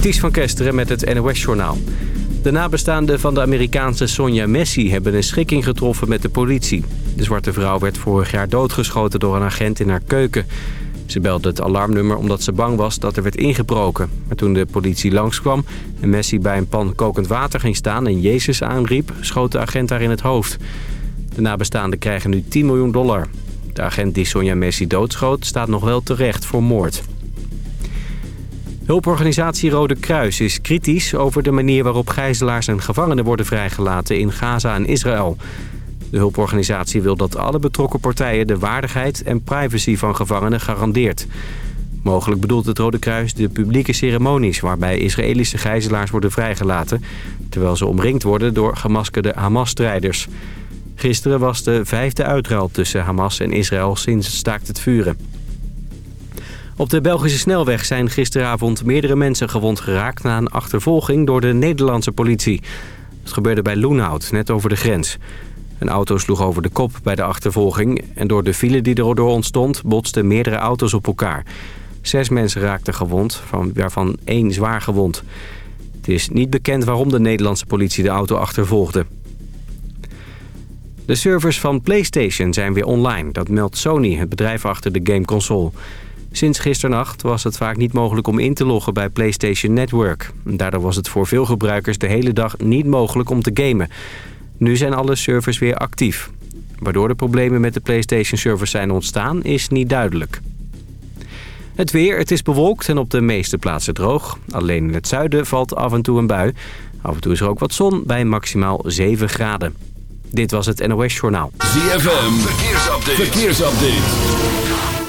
Ties van Kesteren met het NOS-journaal. De nabestaanden van de Amerikaanse Sonja Messi hebben een schikking getroffen met de politie. De zwarte vrouw werd vorig jaar doodgeschoten door een agent in haar keuken. Ze belde het alarmnummer omdat ze bang was dat er werd ingebroken. Maar toen de politie langskwam en Messi bij een pan kokend water ging staan en Jezus aanriep... schoot de agent haar in het hoofd. De nabestaanden krijgen nu 10 miljoen dollar. De agent die Sonja Messi doodschoot staat nog wel terecht voor moord. Hulporganisatie Rode Kruis is kritisch over de manier waarop gijzelaars en gevangenen worden vrijgelaten in Gaza en Israël. De hulporganisatie wil dat alle betrokken partijen de waardigheid en privacy van gevangenen garandeert. Mogelijk bedoelt het Rode Kruis de publieke ceremonies waarbij Israëlische gijzelaars worden vrijgelaten... terwijl ze omringd worden door gemaskerde Hamas-strijders. Gisteren was de vijfde uitruil tussen Hamas en Israël sinds het staakt het vuren. Op de Belgische snelweg zijn gisteravond meerdere mensen gewond geraakt... na een achtervolging door de Nederlandse politie. Het gebeurde bij Loenhout, net over de grens. Een auto sloeg over de kop bij de achtervolging... en door de file die erdoor ontstond botsten meerdere auto's op elkaar. Zes mensen raakten gewond, waarvan één zwaar gewond. Het is niet bekend waarom de Nederlandse politie de auto achtervolgde. De servers van PlayStation zijn weer online. Dat meldt Sony, het bedrijf achter de gameconsole. Sinds gisternacht was het vaak niet mogelijk om in te loggen bij PlayStation Network. Daardoor was het voor veel gebruikers de hele dag niet mogelijk om te gamen. Nu zijn alle servers weer actief. Waardoor de problemen met de PlayStation servers zijn ontstaan is niet duidelijk. Het weer, het is bewolkt en op de meeste plaatsen droog. Alleen in het zuiden valt af en toe een bui. Af en toe is er ook wat zon bij maximaal 7 graden. Dit was het NOS Journaal. ZFM, verkeersupdate. verkeersupdate.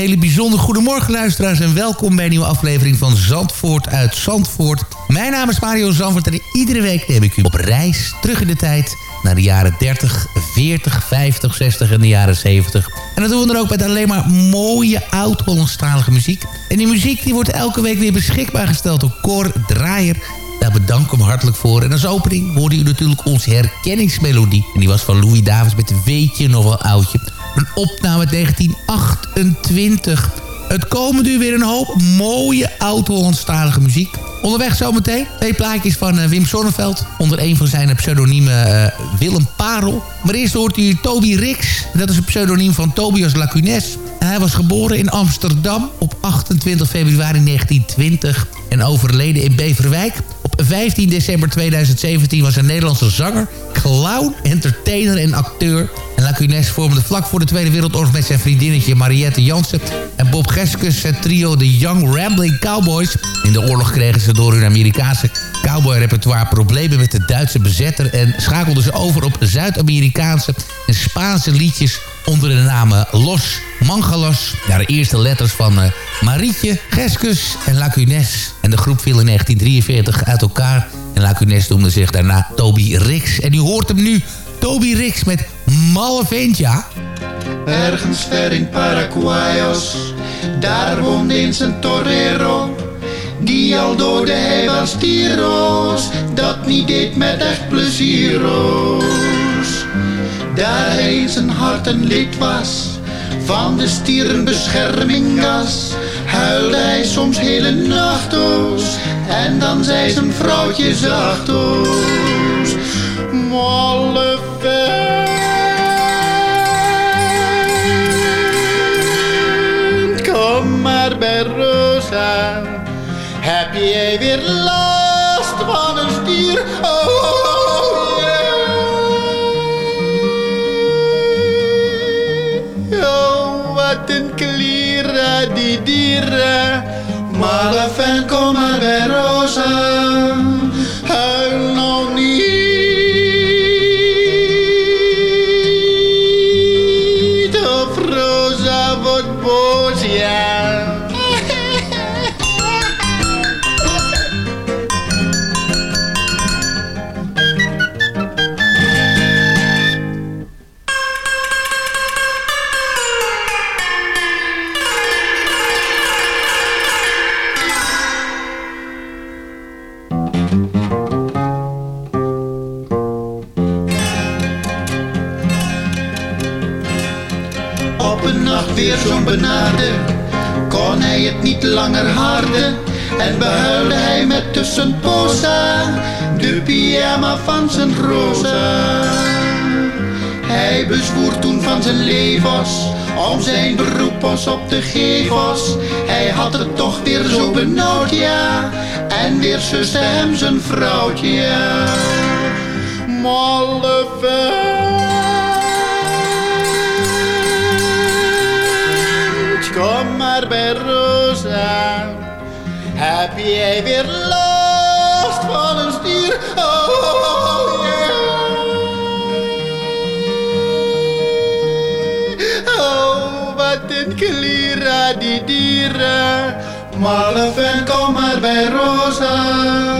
Hele bijzonder goedemorgen luisteraars en welkom bij een nieuwe aflevering van Zandvoort uit Zandvoort. Mijn naam is Mario Zandvoort en iedere week neem ik u op reis terug in de tijd naar de jaren 30, 40, 50, 60 en de jaren 70. En dat doen we dan ook met alleen maar mooie oud-Hollandstalige muziek. En die muziek die wordt elke week weer beschikbaar gesteld door Cor Draaier. Daar bedank hem hartelijk voor. En als opening hoorde u natuurlijk onze herkenningsmelodie. En die was van Louis Davis met Weet je nog wel oudje. Een opname uit 1928. Het komen nu weer een hoop mooie oud-Hollandstalige muziek. Onderweg zometeen twee plaatjes van eh, Wim Sonneveld. Onder een van zijn pseudoniemen eh, Willem Parel. Maar eerst hoort u Toby Rix. Dat is een pseudoniem van Tobias Lacunes. Hij was geboren in Amsterdam op 28 februari 1920. En overleden in Beverwijk. Op 15 december 2017 was een Nederlandse zanger, clown, entertainer en acteur. En Lacunes vormde vlak voor de Tweede Wereldoorlog met zijn vriendinnetje Mariette Jansen... en Bob Geskus het trio The Young Rambling Cowboys. In de oorlog kregen ze door hun Amerikaanse cowboy-repertoire problemen met de Duitse bezetter... en schakelden ze over op Zuid-Amerikaanse en Spaanse liedjes onder de namen Los Mangalos. Ja, de eerste letters van uh, Marietje, Geskus en Lacunes. En de groep viel in 1943 uit elkaar. En Lacunes noemde zich daarna Toby Rix. En u hoort hem nu, Toby Rix met Malle Ventja. Ergens ver in Paraguayos, daar woonde eens een torero. Die al door de hei was tiro's, dat niet deed met echt pleziero's. Daar hij zijn hart een lid was, van de stieren beschermingas, huilde hij soms hele nachttoos. En dan zei zijn vrouwtje zachttoos, Vent, kom maar bij Rosa. Heb jij weer zo benauwd, ja. En weer zuste hem zijn vrouwtje, ja. Malle vent, kom maar bij Rosa. Heb jij weer last van een stier? Oh, yeah. Oh, wat een klira die dieren. Malle kom maar bij Rosa.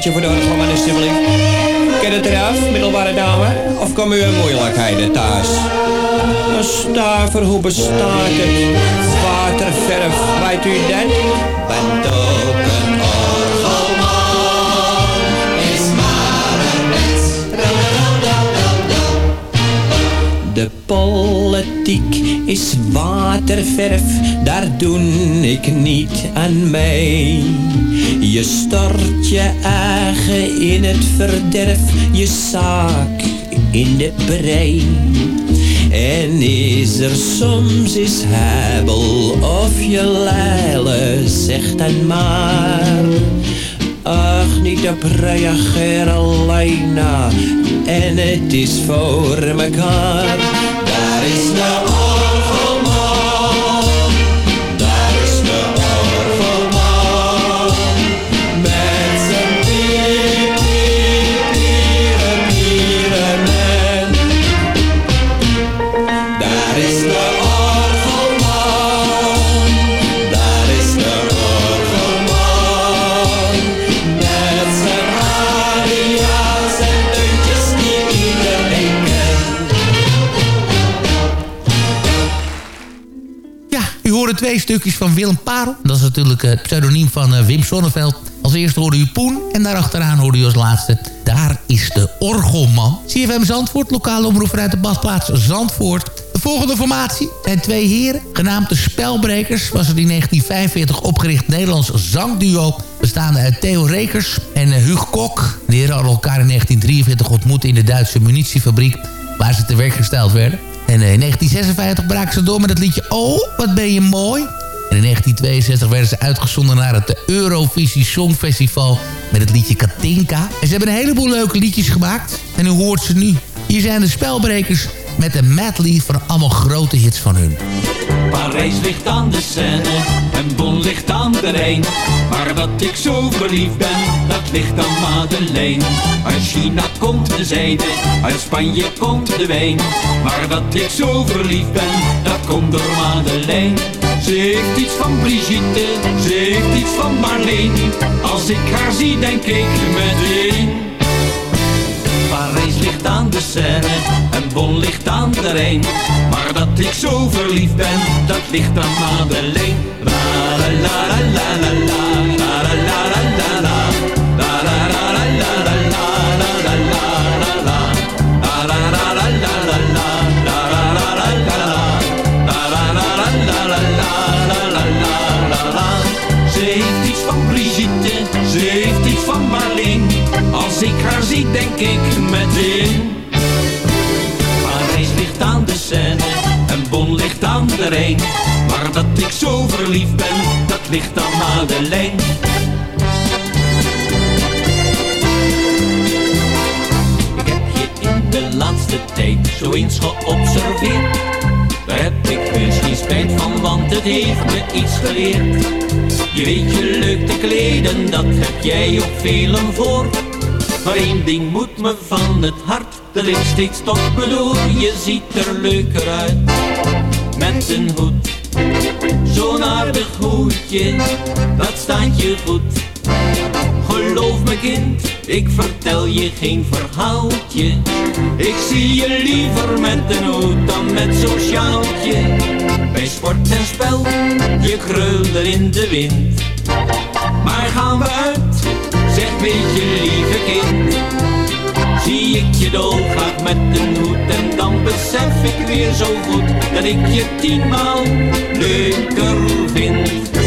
kleinigheidje voor de orgelman alsjeblieft. Ken het eraf, middelbare dame? Of komen u in moeilijkheden thuis? Een stuiver, hoe bestaat het? Waterverf, weet u dat? Bent ook De politiek is waterverf, daar doe ik niet aan mee. Je stort je eigen in het verderf, je zaak in de brei. En is er soms is hebel of je leile, zeg dan maar. Ach, niet op reageer alleen na. En het is voor mekaar. Daar is de stukjes van Willem Parel. Dat is natuurlijk het pseudoniem van eh, Wim Sonneveld. Als eerste hoorde u Poen en daarachteraan hoorde u als laatste... Daar is de Orgelman. CFM Zandvoort, lokale omroep uit de badplaats Zandvoort. De volgende formatie zijn twee heren, genaamd de Spelbrekers... was het in 1945 opgericht Nederlands zangduo... bestaande uit Theo Rekers en eh, Huug Kok. De heren hadden elkaar in 1943 ontmoet in de Duitse munitiefabriek... waar ze te werk gesteld werden. En eh, in 1956 braken ze door met het liedje Oh, wat ben je mooi. En in 1962 werden ze uitgezonden naar het Eurovisie Songfestival met het liedje Katinka. En ze hebben een heleboel leuke liedjes gemaakt. En u hoort ze nu. Hier zijn de spelbrekers met een medley van allemaal grote hits van hun. Parijs ligt aan de Seine en Bon ligt aan de Rijn. Maar dat ik zo verliefd ben, dat ligt aan Madeleine. Uit China komt de zijde, uit Spanje komt de wijn. Maar dat ik zo verliefd ben, dat komt door Madeleine. Ze heeft iets van Brigitte, ze heeft iets van Marleen. Als ik haar zie, denk ik meteen. Parijs ligt aan de Seine Bon ligt aan de Rijn. Maar dat ik zo verliefd ben, dat ligt aan Madeleine. La la la la la la la, la la la la la la. La la la la la la la, la la la la la. La la la la la la la, la la la la la la. La la la la la la la, la la la la la. Ze heeft iets van Brigitte, ze heeft iets van Marleen. Als ik haar zie, denk ik meteen. Rijn. Maar dat ik zo verliefd ben, dat ligt aan Madeleine. Ik heb je in de laatste tijd zo eens geobserveerd. Daar heb ik misschien spijt van, want het heeft me iets geleerd. Je weet je leuk te kleden, dat heb jij op velen voor. Maar één ding moet me van het hart, de lipstick toch bedoel. Je ziet er leuker uit, met een hoed. Zo'n aardig hoedje, dat staat je goed. Geloof me kind, ik vertel je geen verhaaltje. Ik zie je liever met een hoed dan met zo'n sjaaltje. Bij sport en spel, je krullen in de wind. Maar gaan we uit, zeg beetje lieve kind. Zie ik je doorgaat met een hoed en dan besef ik weer zo goed dat ik je tienmaal leuker vind.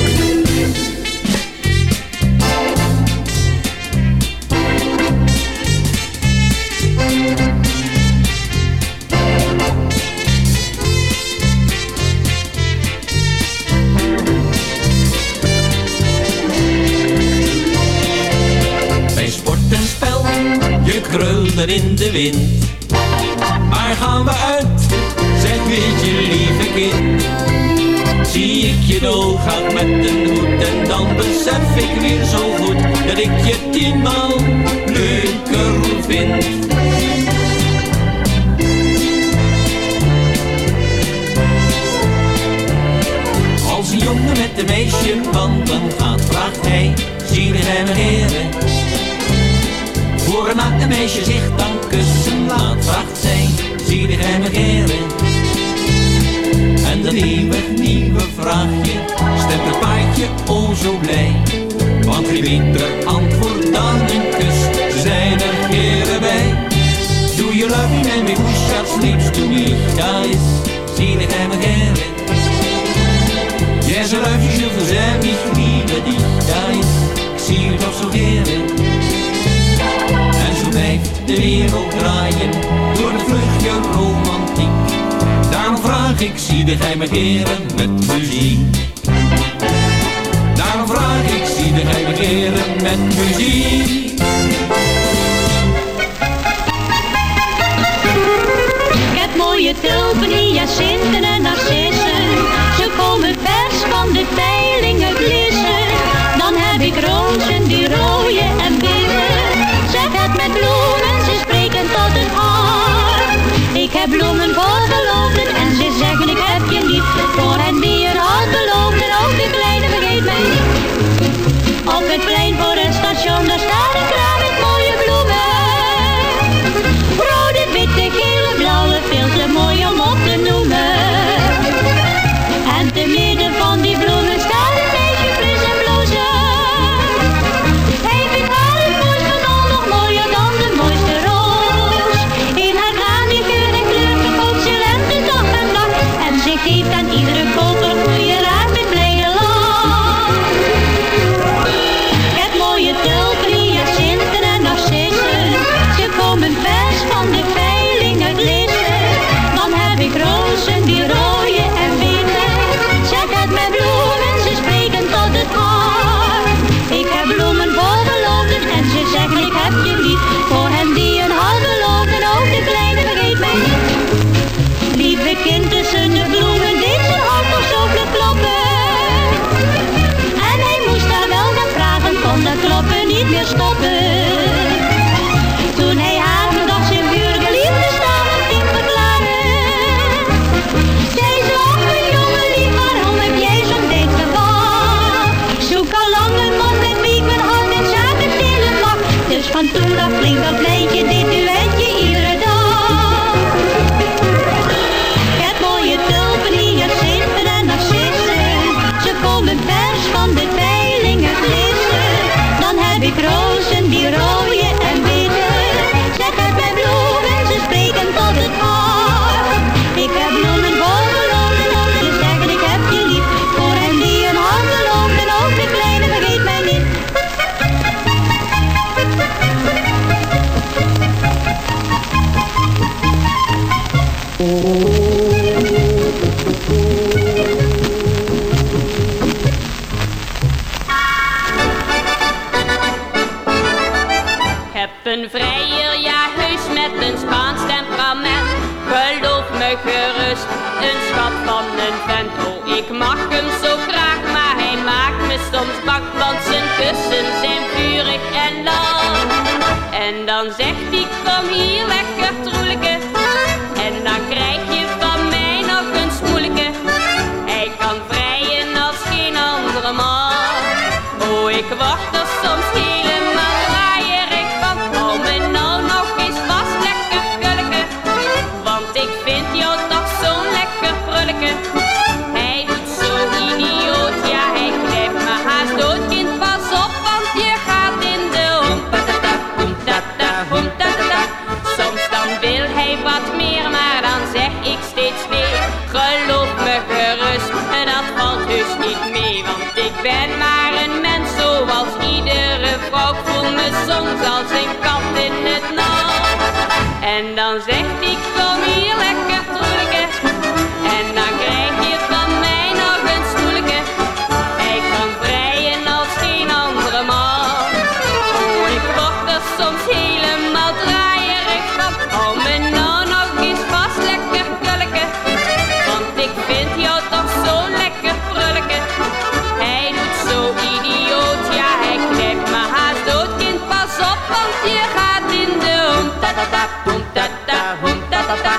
Ta.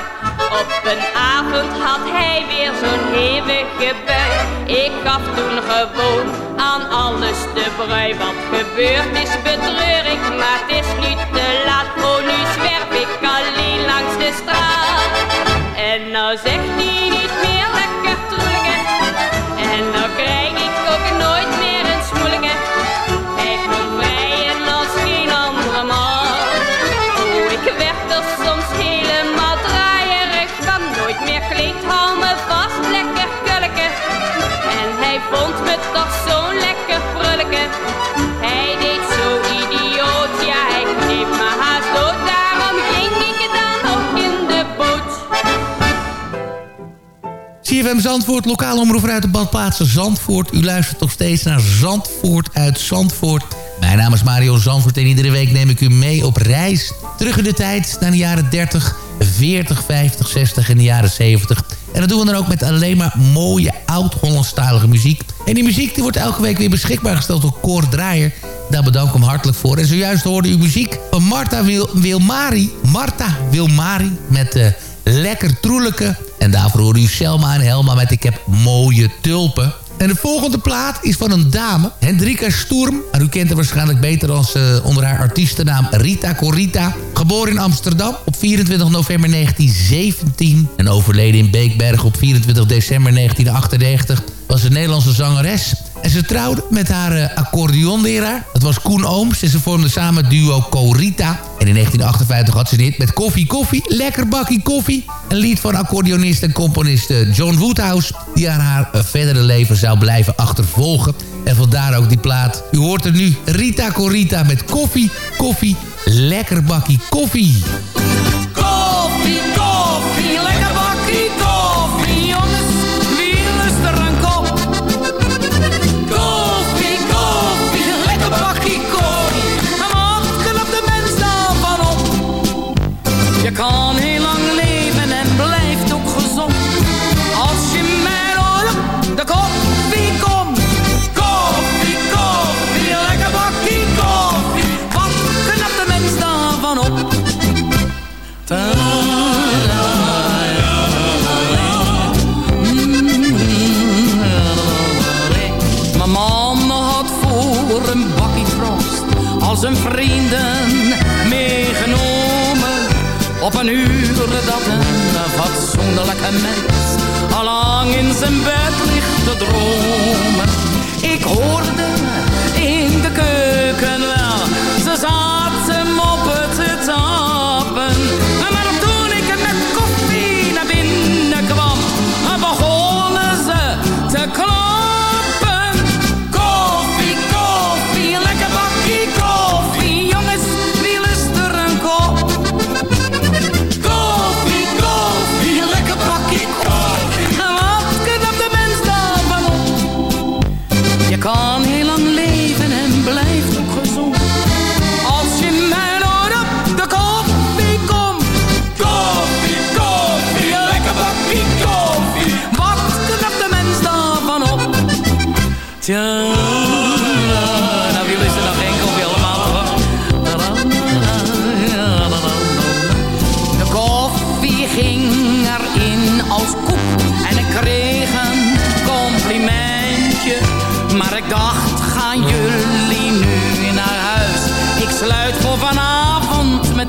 Op een avond had hij weer zo'n hevige bui. Ik gaf toen gewoon aan alles de brui. Wat gebeurd is betreur ik, maar het is nu te laat. Oh, nu zwerf ik alleen langs de straat. En nou zegt hij CFM Zandvoort, lokale omroep uit de badplaatsen Zandvoort. U luistert nog steeds naar Zandvoort uit Zandvoort. Mijn naam is Mario Zandvoort en iedere week neem ik u mee op reis. Terug in de tijd naar de jaren 30, 40, 50, 60 en de jaren 70. En dat doen we dan ook met alleen maar mooie oud-Hollandstalige muziek. En die muziek die wordt elke week weer beschikbaar gesteld door Cor Draaier. Daar bedank ik hem hartelijk voor. En zojuist hoorde u muziek van Marta Wil Wilmari. Marta Wilmari met... eh Lekker Troelijke. En daarvoor hoorde u Selma en Helma met Ik heb mooie tulpen. En de volgende plaat is van een dame, Hendrika Sturm. En u kent haar waarschijnlijk beter als, eh, onder haar artiestennaam Rita Corita. Geboren in Amsterdam op 24 november 1917. En overleden in Beekberg op 24 december 1998. Was een Nederlandse zangeres. En ze trouwde met haar eh, accordeonleraar. Dat was Koen Ooms. En ze vormden samen duo Corita. En in 1958 had ze dit met Koffie Koffie. Lekker bakkie koffie. Een lied van accordeonist en componist eh, John Woodhouse. Die aan haar eh, verdere leven zou blijven achtervolgen. En vandaar ook die plaat. U hoort er nu Rita Corita met Koffie Koffie. Lekker bakkie koffie. Koffie, een uur dat een fatsoenlijke mens al lang in zijn bed ligt te dromen. Ik hoorde koffie ging erin als koek en ik kreeg een complimentje. Maar ik dacht, gaan jullie nu naar huis? Ik sluit voor vanavond mijn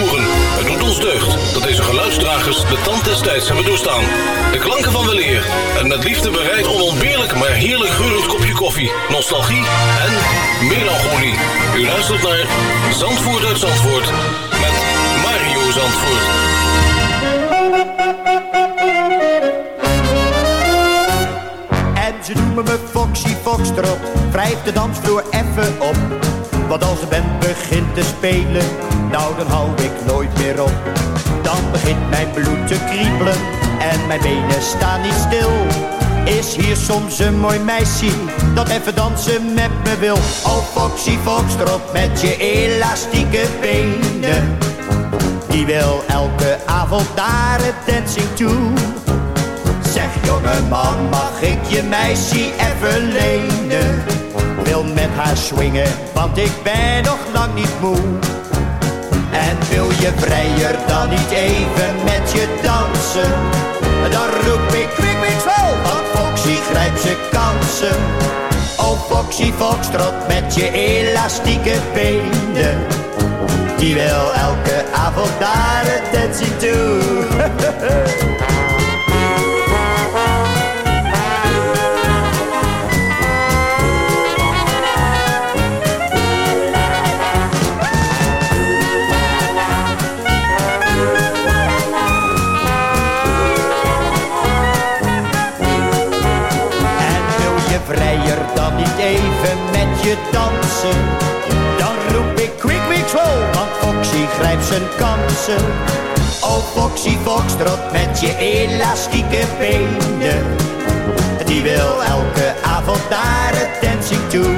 Deugd dat deze geluidsdragers de tand des tijds hebben doorstaan. De klanken van weleer en met liefde bereid onontbeerlijk maar heerlijk geurend kopje koffie, nostalgie en melancholie. U luistert naar Zandvoort uit Zandvoort met Mario Zandvoort. En ze noemen me Foxy Foxtrot, wrijf de dansvloer even op. Want als de band begint te spelen, nou dan hou ik nooit meer op. Dan begint mijn bloed te kriebelen en mijn benen staan niet stil. Is hier soms een mooi meisje dat even dansen met me wil? Oh Foxy Foxtrot met je elastieke benen. Die wil elke avond naar het dancing toe. Zeg jongeman, mag ik je meisje even lenen? Want ik ben nog lang niet moe. En wil je vrijer dan niet even met je dansen? Dan roep ik quick, wel, want Foxy grijpt zijn kansen. Oh Foxy Foxtrot met je elastieke benen. Die wil elke avond naar het dancing toe. je dansen? Dan roep ik quick, quick, slow, want Foxy grijpt zijn kansen. Oh Foxy Foxtrot met je elastieke benen. Die wil elke avond naar het dancing toe.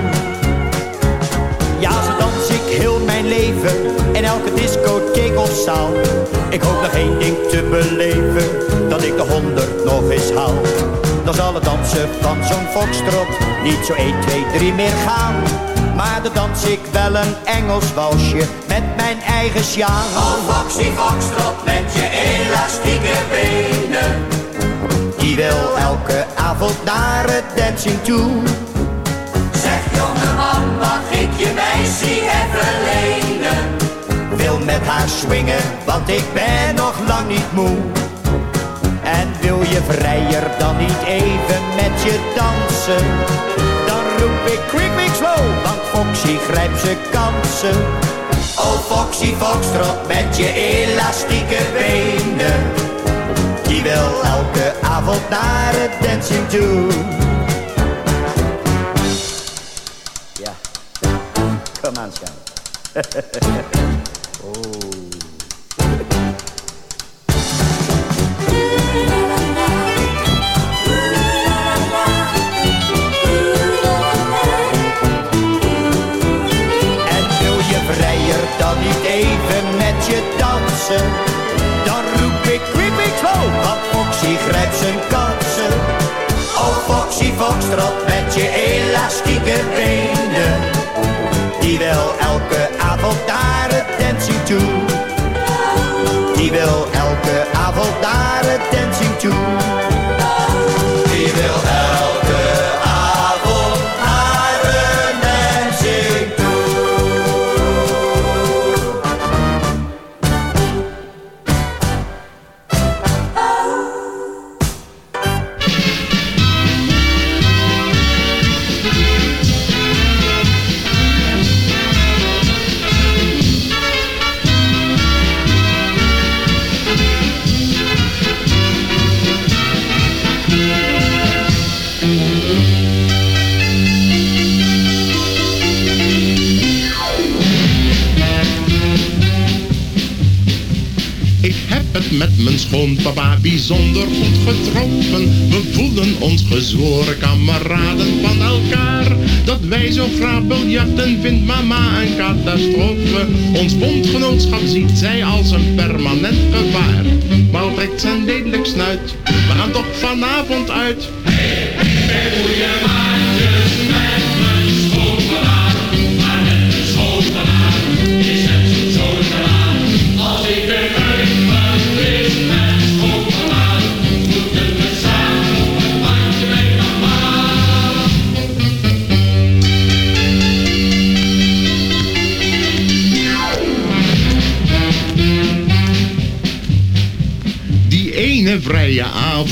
Ja, zo dans ik heel mijn leven in elke discotheek of zaal. Ik hoop nog één ding te beleven, dat ik de honderd nog eens haal. Dan zal het dansen van zo'n foxtrot niet zo 1, 2, 3 meer gaan. Maar dan dans ik wel een Engels walsje met mijn eigen sjaal. Oh Foxy Foxtrot met je elastieke benen. Die wil elke avond naar het dancing toe. Zeg jongeman, mag ik je meisje even lenen? Wil met haar swingen, want ik ben nog lang niet moe. Wil je vrijer dan niet even met je dansen? Dan roep ik quick, quick, slow, want Foxy grijpt zijn kansen. Oh Foxy Foxtrot met je elastieke benen. Die wil elke avond naar het dancing toe.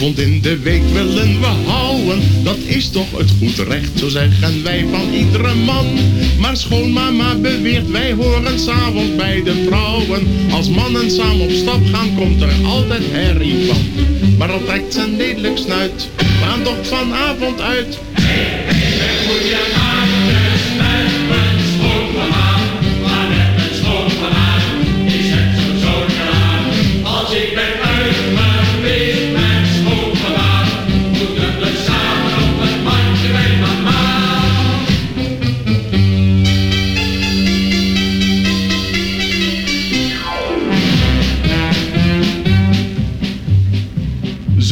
Avond in de week willen we houden. Dat is toch het goed recht, zo zeggen wij van iedere man. Maar schoonmama beweert, wij horen s'avonds bij de vrouwen. Als mannen samen op stap gaan, komt er altijd herrie van. Maar al trekt zijn lelijk snuit, toch vanavond uit.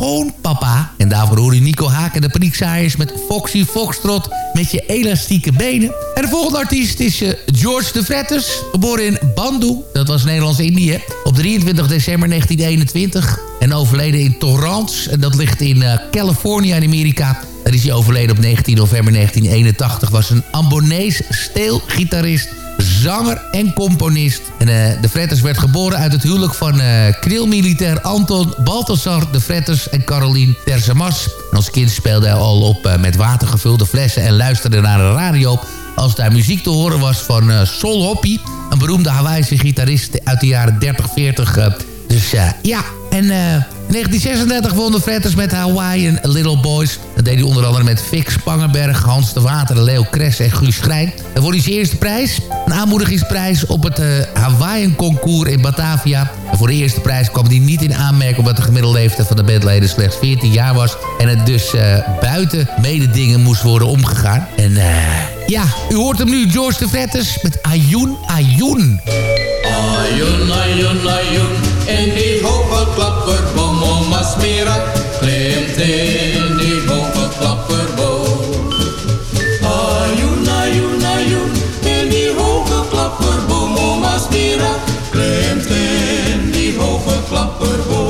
Schoonpapa. En daarvoor hoor Nico Haak en de Paniekzaaiers met Foxy Foxtrot met je elastieke benen. En de volgende artiest is eh, George de Vretters, geboren in Bandu, dat was Nederlands-Indië, op 23 december 1921. En overleden in Torrance, en dat ligt in eh, Californië in Amerika. Daar is hij overleden op 19 november 1981. Was een Ambonees steelgitarist zanger en componist. En uh, de Fretters werd geboren uit het huwelijk van uh, krilmilitair Anton Balthasar de Fretters en Caroline Terzemas. En als kind speelde hij al op uh, met watergevulde flessen en luisterde naar de radio als daar muziek te horen was van Sol Hoppy, een beroemde Hawaïse gitarist uit de jaren 30, 40. dus ja, en 1936 won de Fretters met Hawaiian Little Boys. Dat deed hij onder andere met Fix Spangenberg, Hans de Water, Leo Kress en Guus Schrijn. En voor die eerste prijs, een aanmoedigingsprijs op het uh, Hawaiian Concours in Batavia. En voor de eerste prijs kwam hij niet in aanmerking... omdat de gemiddelde leeftijd van de bandleden slechts 14 jaar was... en het dus uh, buiten mededingen moest worden omgegaan. En uh, ja, u hoort hem nu, George de Fretters met Ayun Ayun. Ayun, Ayun, Ayun, in die hoge klapperboom, oma Smira, klimt in die hoge klapperboom. Ayun, Ayun, Ayun, in die hoge klapperboom, oma Smira, klimt in die hoge klapperboom.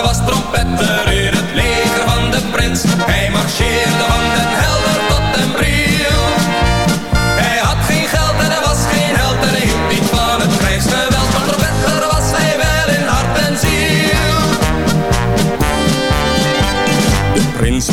Klaassen was trompetter in het leger van de prins. Hij marcheerde van den Helder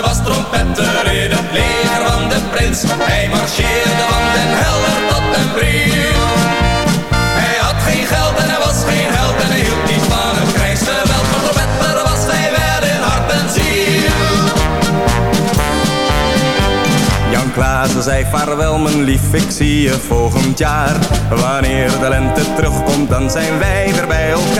Klaassen was trompetter in het leger van de prins. Hij marcheerde van den Helder tot den Briel. Hij had geen geld en hij was geen held en hij hield niet van het krijgsgeweld. Maar trompetter was hij wel in hart en ziel. Jan Klaassen zei vaarwel mijn lief, ik zie je volgend jaar. Wanneer de lente terugkomt, dan zijn wij weer bij elkaar.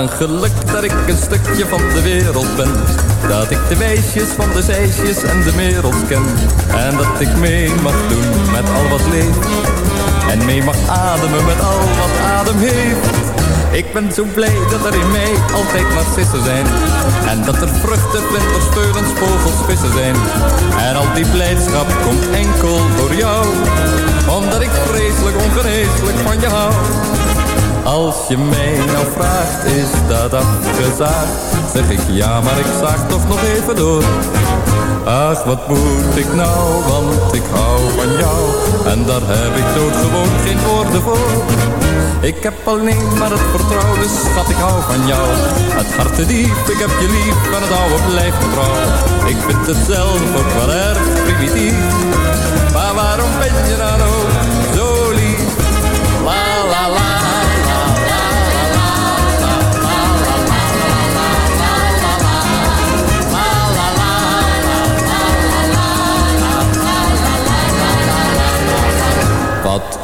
Een geluk dat ik een stukje van de wereld ben. Dat ik de weesjes van de zeisjes en de merels ken. En dat ik mee mag doen met al wat leeft. En mee mag ademen met al wat adem heeft. Ik ben zo blij dat er in mij altijd narcissen zijn. En dat er vruchten, vlinders, speulens, vogels, vissen zijn. En al die blijdschap komt enkel door jou. Omdat ik vreselijk ongeneeslijk van je hou. Als je mij nou vraagt, is dat afgezaagd? Zeg ik ja, maar ik zaag toch nog even door. Ach, wat moet ik nou, want ik hou van jou. En daar heb ik doodgewoon geen woorden voor. Ik heb alleen maar het vertrouwen, dus schat, ik hou van jou. Het hart te diep, ik heb je lief, en het oude blijft trouw. Ik vind het zelf ook wel erg primitief. Maar waarom ben je dan ook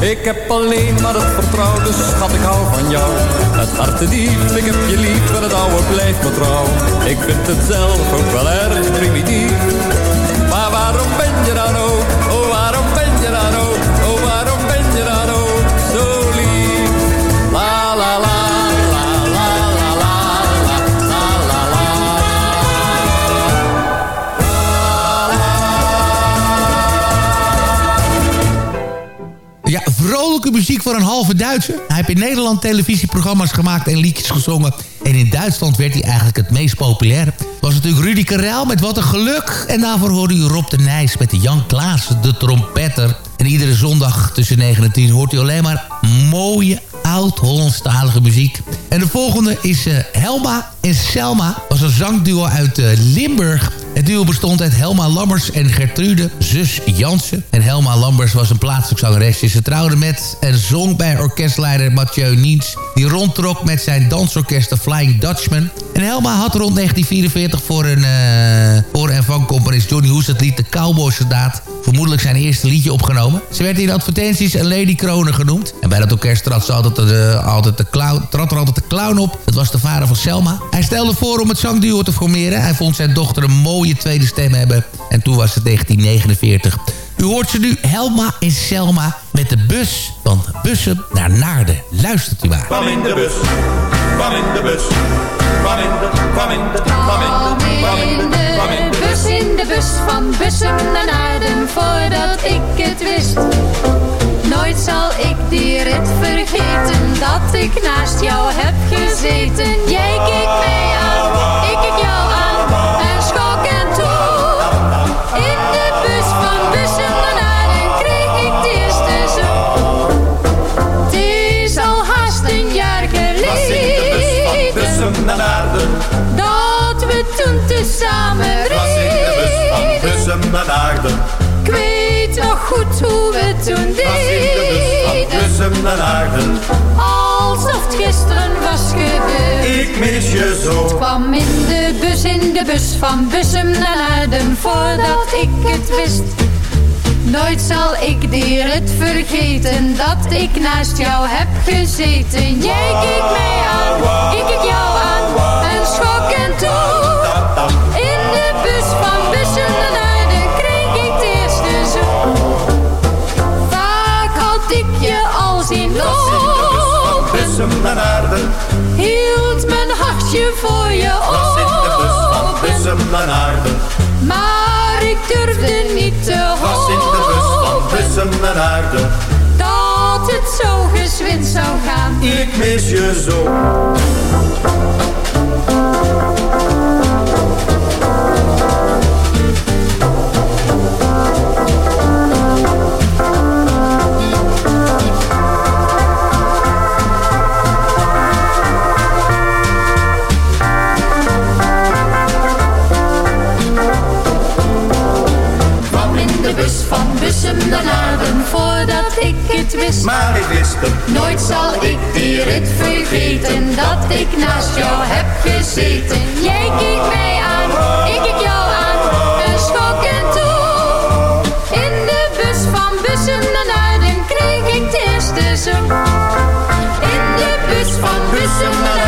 Ik heb alleen maar het vertrouwen, dus schat ik hou van jou. Het hart diep, ik heb je lief en het oude blijft me trouw. Ik vind het zelf ook wel erg primitief. Maar waarom ben je dan ook, Muziek voor een halve Duitser. Hij heeft in Nederland televisieprogramma's gemaakt en liedjes gezongen. En in Duitsland werd hij eigenlijk het meest populair. Was natuurlijk Rudy Karel met Wat een Geluk. En daarvoor hoorde u Rob de Nijs met de Jan Klaassen, de trompetter. En iedere zondag tussen 9 en 10 hoort u alleen maar mooie oud-Hollandstalige muziek. En de volgende is uh, Helma en Selma. was een zangduo uit uh, Limburg. Het duo bestond uit Helma Lammers en Gertrude, zus Jansen. En Helma Lammers was een plaatselijk zangeresje. Ze trouwde met en zong bij orkestleider Mathieu Niens... die rondtrok met zijn dansorkest The Flying Dutchman. En Helma had rond 1944 voor, een, uh, voor en van componist Johnny Hoes... het lied De Cowboy Soldaat vermoedelijk zijn eerste liedje opgenomen. Ze werd in advertenties een Lady Kroner genoemd. En bij dat orkest trad, ze altijd de, altijd de clown, trad er altijd de clown op. Dat was de vader van Selma. Hij stelde voor om het zangduo te formeren. Hij vond zijn dochter een mooie tweede stem hebben. En toen was het 1949. U hoort ze nu Helma en Selma met de bus van Bussen naar Naarden. Luistert u maar. Kwam in de bus, kwam in de bus. Kwam in de, kwam in de, kwam in de, kwam in de, kwam in de bus. in de bus van Bussen naar Naarden voordat ik het wist. Nooit zal ik die rit vergeten dat ik naast jou heb gezeten. Jij keek mij aan, ik keek jou aan tezamen Was in de bus van. Bussen naar Naarden. Ik weet nog goed hoe we toen Was in de bus van deden. Bussen naar Naarden. Alsof het gisteren was gebeurd. Ik mis je zo. kwam in de bus, in de bus van Bussum naar Naarden voordat ik het wist. Nooit zal ik die rit vergeten dat ik naast jou heb gezeten. Jij keek mij aan, ik keek jou aan en schok en toe. Hield mijn hartje voor je Was in de bus van open. Bussen naar Naarden. Maar ik durfde niet te Was in de bus van Bussen naar Naarden. Dat het zo gezwind zou gaan. Ik mis je zo. Het. Nooit zal ik die rit vergeten dat ik naast jou heb gezeten. Jij keek mij aan, ik keek jou aan en schok en toe. In de bus van Bussum naar Naarden kreeg ik de eerste zoen. In de bus van Bussum naar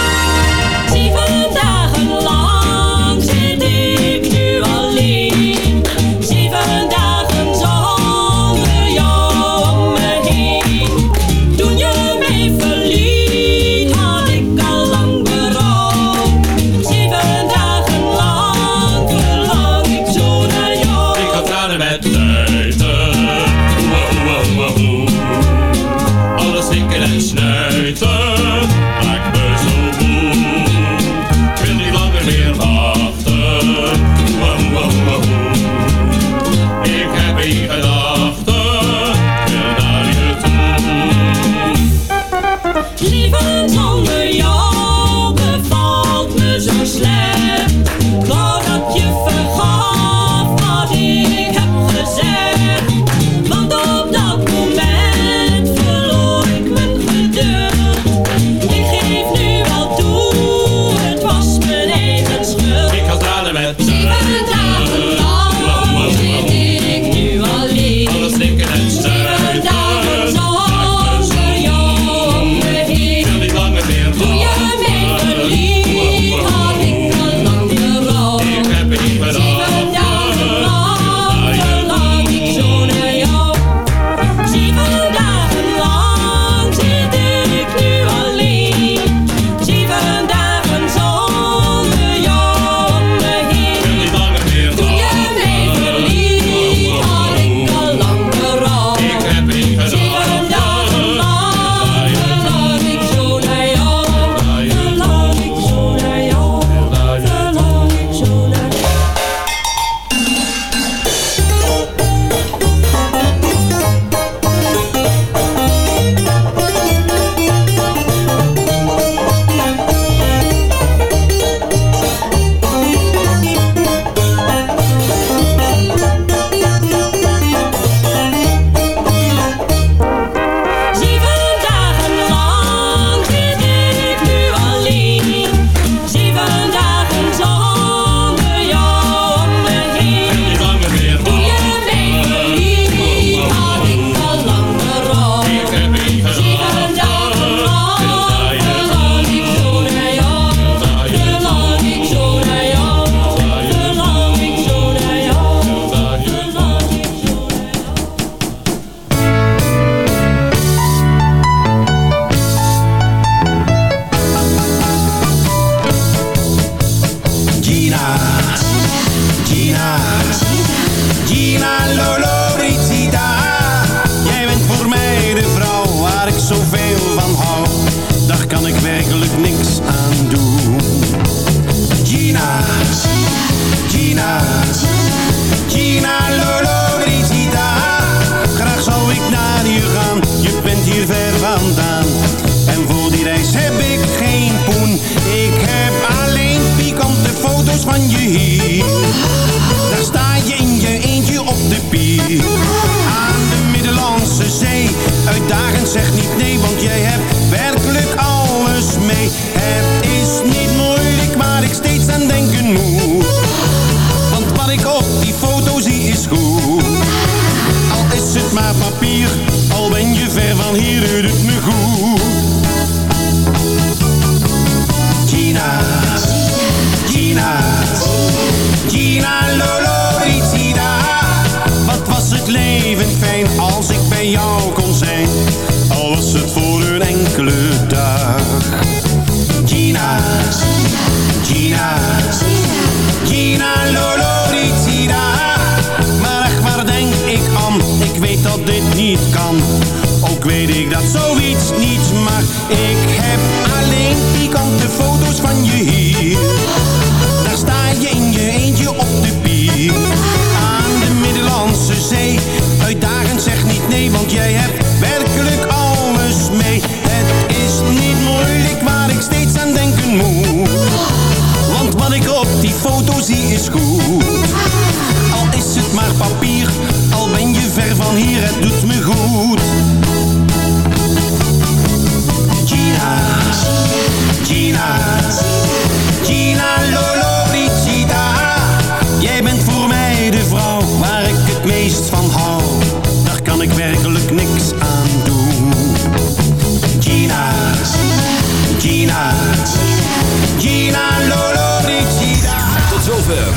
uitdagend, zeg niet nee, want jij hebt werkelijk alles mee. Het is niet moeilijk, maar ik steeds aan denken moet. Want wat ik op die foto zie is goed. Al is het maar papier, al ben je ver van hier, het me goed. Gina, Gina. Al is het maar papier, al ben je ver van hier, het doet me goed.